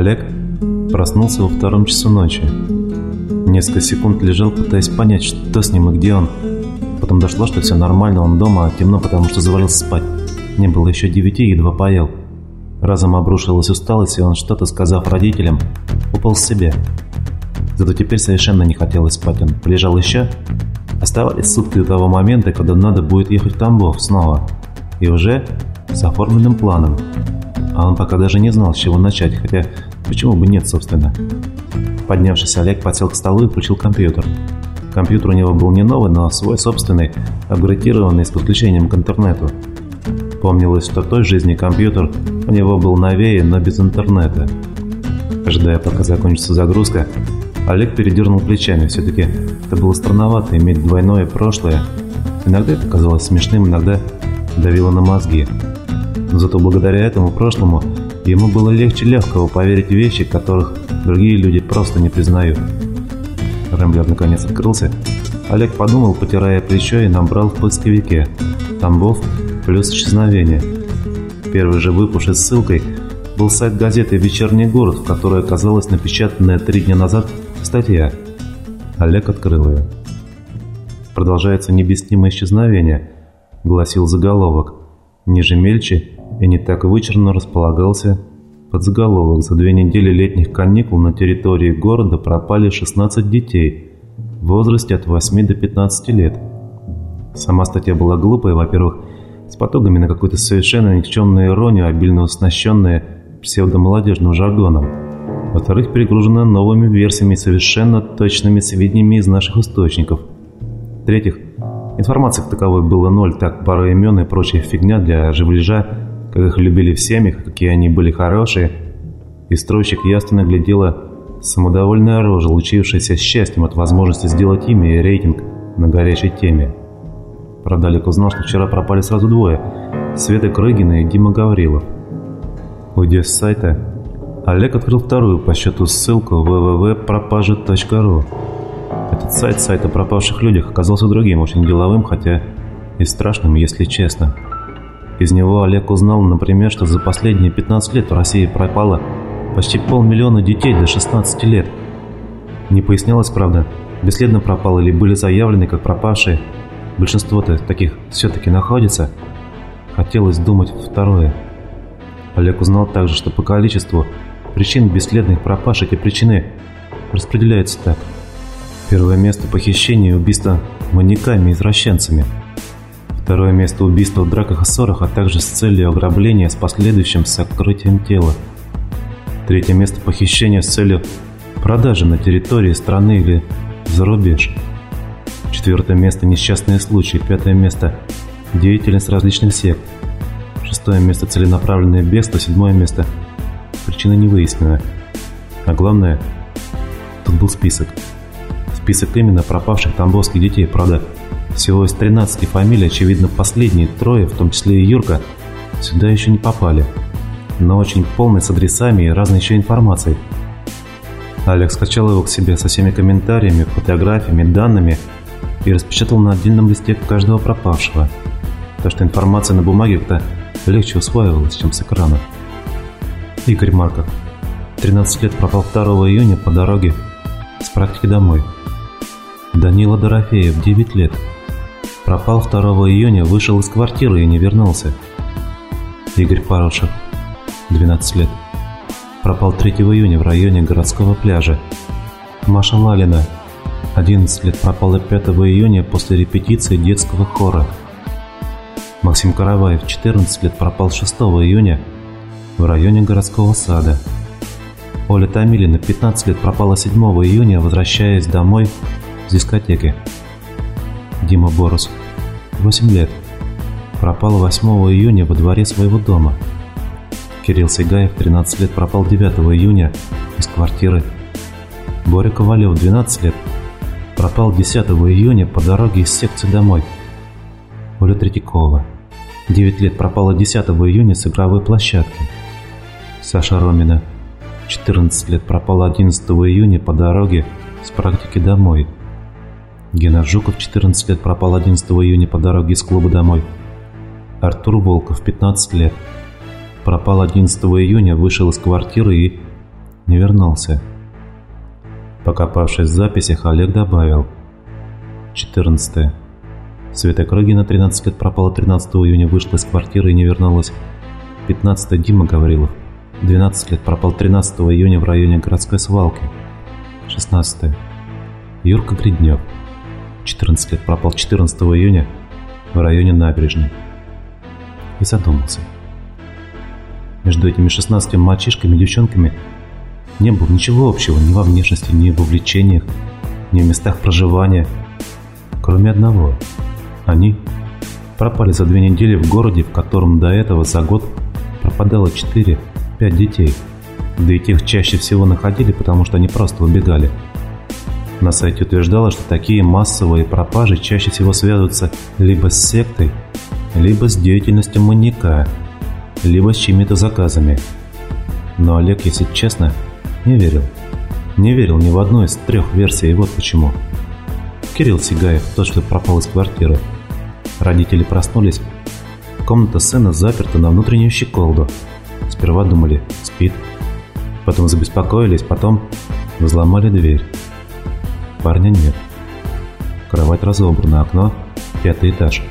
Олег проснулся во втором часу ночи. Несколько секунд лежал, пытаясь понять, что с ним и где он. Потом дошло, что все нормально, он дома, а темно, потому что завалился спать. Не было еще девяти, едва поел. Разом обрушилась усталость, и он, что-то сказав родителям, упал с себя. Зато теперь совершенно не хотелось спать. Он полежал еще. Оставались сутки до того момента, когда надо будет ехать в Тамбов снова. И уже с оформленным планом. А он пока даже не знал, с чего начать, хотя почему бы нет, собственно. Поднявшись, Олег подсел к столу и включил компьютер. Компьютер у него был не новый, но свой собственный, апградированный с подключением к интернету. Помнилось, что в той жизни компьютер у него был новее, но без интернета. Ожидая, пока закончится загрузка, Олег передернул плечами. Все-таки это было странновато иметь двойное прошлое. Иногда это казалось смешным, иногда давило на мозги. Но зато благодаря этому прошлому ему было легче легкого поверить в вещи, которых другие люди просто не признают. Рэмблер наконец открылся. Олег подумал, потирая плечо, и набрал в поисковике «Тамбов плюс исчезновение». Первый же выпуск с ссылкой был сайт газеты «Вечерний город», в которой оказалась напечатанная три дня назад статья. Олег открыл ее. «Продолжается необъяснимое исчезновение», — гласил заголовок. Ниже мельче и не так вычурно располагался подзаголовок. За две недели летних каникул на территории города пропали 16 детей в возрасте от 8 до 15 лет. Сама статья была глупая, во-первых, с потогами на какую-то совершенно никчемную иронию, обильно оснащенная псевдомолодежным жаргоном. Во-вторых, перегружена новыми версиями совершенно точными сведениями из наших источников. В-третьих, информации как таковой было ноль, так пара имен и прочая фигня для живляжа как их любили в семьях, какие они были хорошие, и стройщик ясно глядела самодовольная рожа, лучившаяся счастьем от возможности сделать имя и рейтинг на горячей теме. Продалик узнал, что вчера пропали сразу двое – Света Крыгина и Дима Гаврилов. Уйдя с сайта, Олег открыл вторую по счету ссылку www.пропажи.ру. Этот сайт сайта о пропавших людях оказался другим, очень деловым, хотя и страшным, если честно. Из него Олег узнал, например, что за последние 15 лет в России пропало почти полмиллиона детей до 16 лет. Не пояснялось, правда, бесследно пропало или были заявлены как пропавшие. Большинство-то таких все-таки находится. Хотелось думать второе. Олег узнал также, что по количеству причин бесследных пропаж эти причины распределяются так. Первое место похищения и убийства маньяками-извращенцами – Второе место убийства в драках и ссорах, а также с целью ограбления с последующим сокрытием тела. Третье место похищения с целью продажи на территории страны или за рубеж. Четвертое место несчастные случаи. Пятое место деятельность различных сект. Шестое место целенаправленное бегство. Седьмое место причина не выяснена. А главное, тут был список. Список именно пропавших тамбовских детей, правда, всего из 13 фамилий, очевидно, последние трое, в том числе и Юрка, сюда еще не попали. Но очень полный с адресами и разной еще информацией. Алекс скачал его к себе со всеми комментариями, фотографиями, данными и распечатал на отдельном листе каждого пропавшего. Так что информация на бумаге как-то легче усваивалась, чем с экрана. Игорь Марков. 13 лет пропал 2 июня по дороге с практики домой. Данила Дорофеев, 9 лет. Пропал 2 июня, вышел из квартиры и не вернулся. Игорь Парушев, 12 лет. Пропал 3 июня в районе городского пляжа. Маша Лалина, 11 лет, пропала 5 июня после репетиции детского хора. Максим Караваев, 14 лет, пропал 6 июня в районе городского сада. Оля Томилина, 15 лет, пропала 7 июня, возвращаясь домой с дискотеки. Дима Борус, 8 лет. Пропал 8 июня во дворе своего дома. Кирилл Сигаев, 13 лет, пропал 9 июня из квартиры. Боря Ковалев, 12 лет, пропал 10 июня по дороге из секции домой. Оля Третьякова, 9 лет, пропала 10 июня с игровой площадки. Саша Ромина, 14 лет, пропала 11 июня по дороге с практики домой. Гена Жуков, 14 лет, пропал 11 июня по дороге из клуба домой. Артур Волков, 15 лет, пропал 11 июня, вышел из квартиры и не вернулся. Покопавшись в записях, Олег добавил. 14. Света Крыгина 13 лет пропала 13 июня, вышла из квартиры и не вернулась. 15. Дима Гаврилов. 12 лет пропал 13 июня в районе городской свалки. 16. Юрка Гриднев. 14 лет пропал 14 июня в районе набережной. И задумался. Между этими 16 мальчишками и девчонками не было ничего общего ни во внешности, ни в увлечениях, ни в местах проживания, кроме одного. Они пропали за две недели в городе, в котором до этого за год пропадало 4-5 детей. Да и тех чаще всего находили, потому что они просто убегали. На сайте утверждалось, что такие массовые пропажи чаще всего связываются либо с сектой, либо с деятельностью маньяка, либо с чьими-то заказами. Но Олег, если честно, не верил. Не верил ни в одну из трех версий, и вот почему. Кирилл Сигаев, тот, что пропал из квартиры. Родители проснулись. Комната сына заперта на внутреннюю щеколду. Сперва думали, спит. Потом забеспокоились, потом взломали дверь. Парня нет. Кровать разобрана, окно – пятый этаж.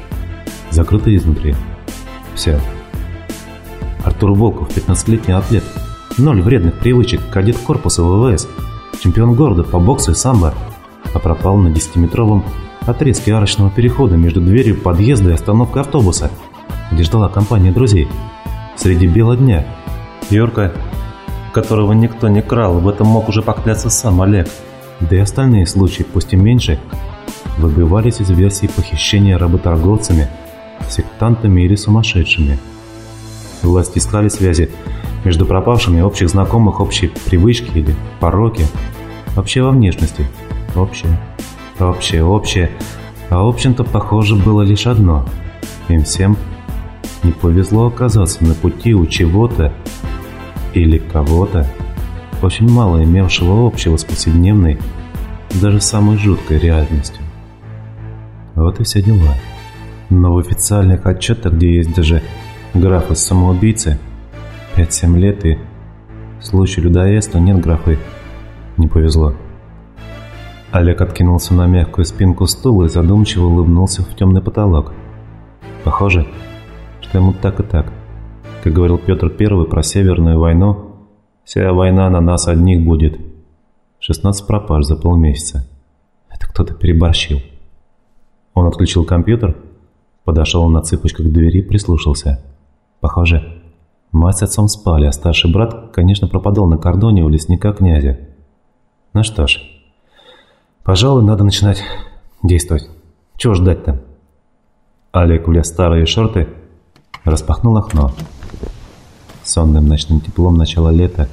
Закрыто изнутри. Все. Артур Волков, 15-летний атлет. Ноль вредных привычек, кадет корпуса ВВС. Чемпион города по боксу и самбо. А пропал на 10-метровом отрезке арочного перехода между дверью подъезда и остановкой автобуса, где ждала компания друзей. Среди бела дня. Юрка, которого никто не крал, в этом мог уже покляться сам Олег – да и остальные случаи, пусть и меньше, выбивались из версии похищения работорговцами, сектантами или сумасшедшими. Власти искали связи между пропавшими общих знакомых, общей привычки или пороки, вообще во внешности. Общее, общее, общее. А общем-то, похоже, было лишь одно. Им всем не повезло оказаться на пути у чего-то или кого-то, очень мало имевшего общего с повседневной, даже самой жуткой реальностью. Вот и все дела. Но в официальных отчетах, где есть даже графы самоубийцы, 5-7 лет и в случае людоедства нет графы «не повезло». Олег откинулся на мягкую спинку стула и задумчиво улыбнулся в темный потолок. Похоже, что ему так и так. Как говорил Петр I про Северную войну, Вся война на нас одних будет. 16 пропаж за полмесяца. Это кто-то переборщил. Он отключил компьютер, подошел на цыпочках к двери, прислушался. Похоже, мать с отцом спали, а старший брат, конечно, пропадал на кордоне у лесника князя. Ну что ж, пожалуй, надо начинать действовать. Чего ждать-то? Олег влез старые шорты, распахнул окно. Сонным ночным теплом начала лета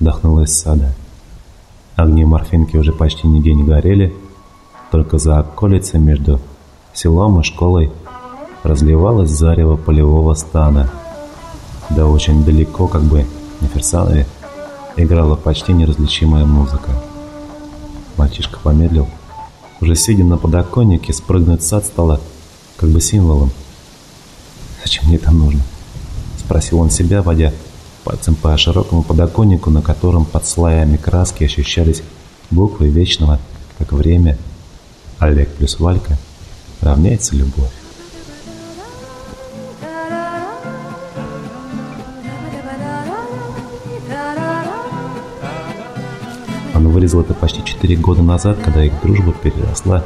вдохнула из сада. Огни морфинки уже почти нигде не горели, только за околицей между селом и школой разливалось зарево полевого стана. Да очень далеко, как бы на Ферсанове, играла почти неразличимая музыка. Мальчишка помедлил. Уже сидя на подоконнике, спрыгнуть сад стало как бы символом. «Зачем мне это нужно?» Спросил он себя, водя пальцем по широкому подоконнику, на котором под слоями краски ощущались буквы вечного, как время. Олег плюс Валька равняется любовь. Он вырезал это почти четыре года назад, когда их дружба переросла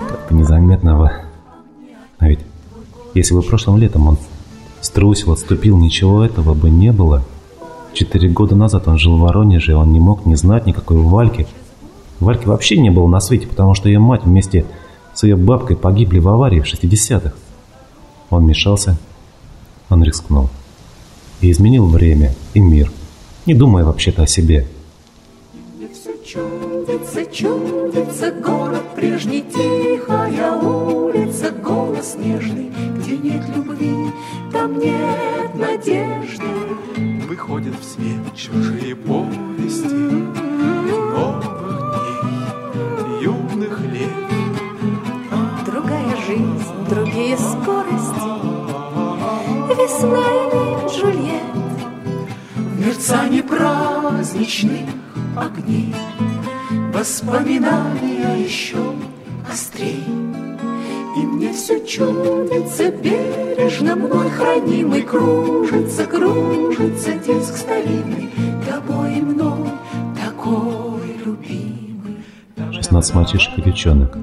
как-то незаметно в... А ведь если бы прошлым летом он Струсил, отступил, ничего этого бы не было. Четыре года назад он жил в Воронеже, и он не мог не знать никакой Вальки. Вальки вообще не было на свете, потому что ее мать вместе с ее бабкой погибли в аварии в 60-х. Он мешался, он рискнул. И изменил время и мир, не думая вообще-то о себе. Чудится, чудится город прежний, тихая и Джульет. мерцание праздничных огней, Воспоминания еще острей. И мне все чудится бережно мной хранимый Кружится, кружится диск старинный Тобой и мной такой любимый 16 мальчишек и девчонок.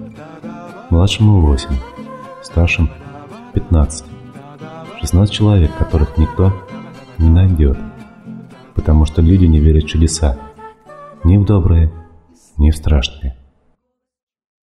Младшему 8, старшим 15. 16 человек, которых никто не найдет. Потому что люди не верят в чудеса. Ни в добрые, ни в страшные.